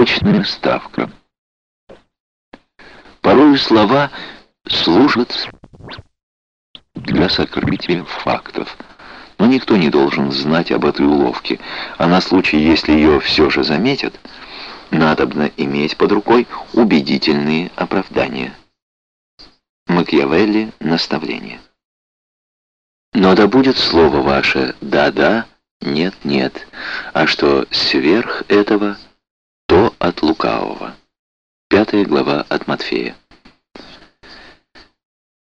Очная ставка. Порой слова служат для сокрытия фактов. Но никто не должен знать об этой уловке, а на случай, если ее все же заметят, надобно иметь под рукой убедительные оправдания. Макьявелли наставление. Но да будет слово ваше «да-да», «нет-нет», а что сверх этого, то от лукавого. Пятая глава от Матфея.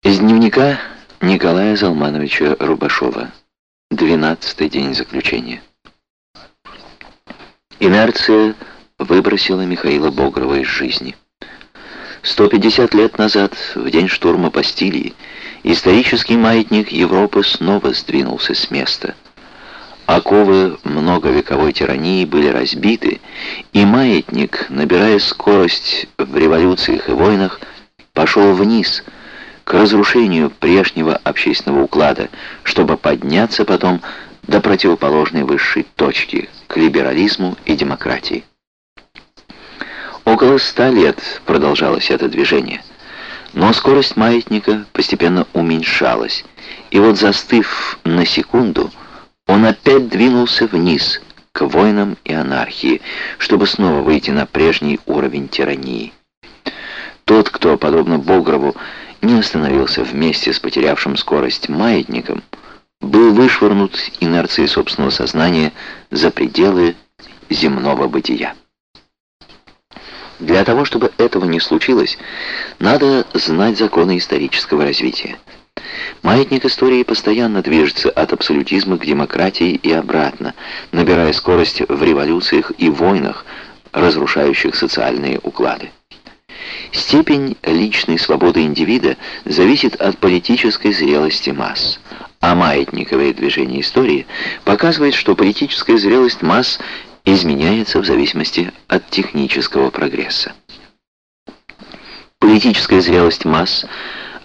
Из дневника Николая Залмановича Рубашова. Двенадцатый день заключения. Инерция выбросила Михаила Богрова из жизни. 150 лет назад, в день штурма Бастилии, исторический маятник Европы снова сдвинулся с места. Оковы многовековой тирании были разбиты, и маятник, набирая скорость в революциях и войнах, пошел вниз, к разрушению прежнего общественного уклада, чтобы подняться потом до противоположной высшей точки, к либерализму и демократии. Около ста лет продолжалось это движение. Но скорость маятника постепенно уменьшалась, и вот застыв на секунду, он опять двинулся вниз, к войнам и анархии, чтобы снова выйти на прежний уровень тирании. Тот, кто, подобно Богрову, не остановился вместе с потерявшим скорость маятником, был вышвырнут инерцией собственного сознания за пределы земного бытия. Для того, чтобы этого не случилось, надо знать законы исторического развития. Маятник истории постоянно движется от абсолютизма к демократии и обратно, набирая скорость в революциях и войнах, разрушающих социальные уклады. Степень личной свободы индивида зависит от политической зрелости масс, а маятниковое движение истории показывает, что политическая зрелость масс изменяется в зависимости от технического прогресса. Политическая зрелость масс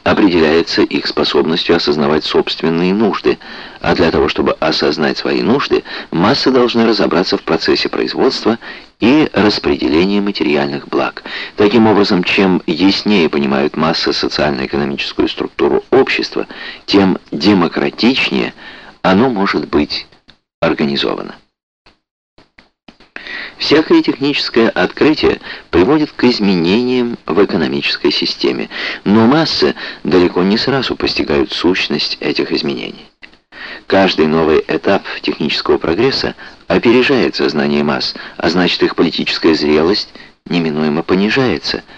определяется их способностью осознавать собственные нужды, а для того, чтобы осознать свои нужды, массы должны разобраться в процессе производства и распределения материальных благ. Таким образом, чем яснее понимают массы социально-экономическую структуру общества, тем демократичнее оно может быть организовано. Всякое техническое открытие приводит к изменениям в экономической системе, но массы далеко не сразу постигают сущность этих изменений. Каждый новый этап технического прогресса опережает сознание масс, а значит их политическая зрелость неминуемо понижается –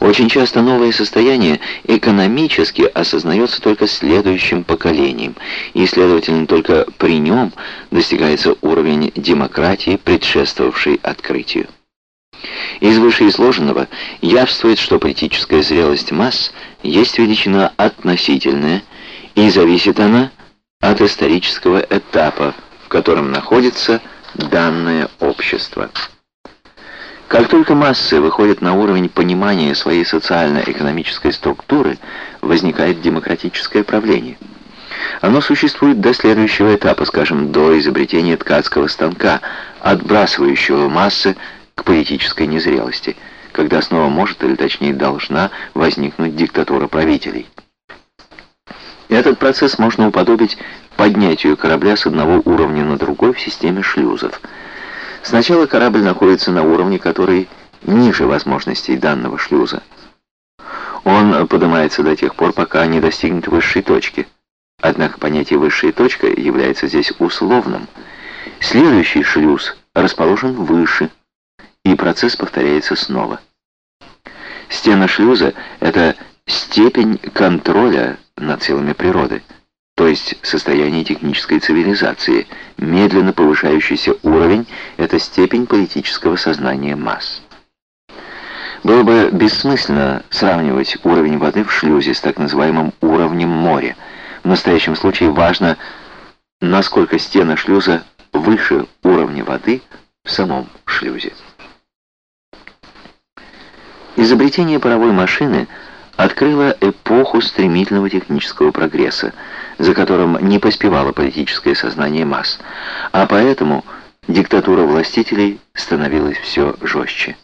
очень часто новое состояние экономически осознается только следующим поколением, и, следовательно, только при нем достигается уровень демократии, предшествовавший открытию. Из вышеизложенного явствует, что политическая зрелость масс есть величина относительная, и зависит она от исторического этапа, в котором находится данное общество. Как только массы выходят на уровень понимания своей социально-экономической структуры, возникает демократическое правление. Оно существует до следующего этапа, скажем, до изобретения ткацкого станка, отбрасывающего массы к политической незрелости, когда снова может, или точнее должна, возникнуть диктатура правителей. Этот процесс можно уподобить поднятию корабля с одного уровня на другой в системе шлюзов – Сначала корабль находится на уровне, который ниже возможностей данного шлюза. Он поднимается до тех пор, пока не достигнет высшей точки. Однако понятие «высшая точка» является здесь условным. Следующий шлюз расположен выше, и процесс повторяется снова. Стена шлюза — это степень контроля над силами природы то есть состояние технической цивилизации. Медленно повышающийся уровень – это степень политического сознания масс. Было бы бессмысленно сравнивать уровень воды в шлюзе с так называемым уровнем моря. В настоящем случае важно, насколько стена шлюза выше уровня воды в самом шлюзе. Изобретение паровой машины – открыла эпоху стремительного технического прогресса, за которым не поспевало политическое сознание масс, а поэтому диктатура властителей становилась все жестче.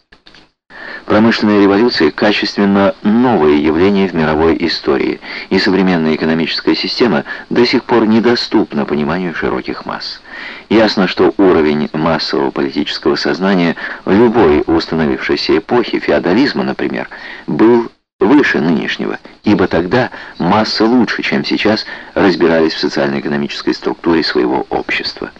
Промышленная революция качественно новое явление в мировой истории, и современная экономическая система до сих пор недоступна пониманию широких масс. Ясно, что уровень массового политического сознания любой установившейся эпохи, феодализма, например, был выше нынешнего, ибо тогда масса лучше, чем сейчас, разбирались в социально-экономической структуре своего общества.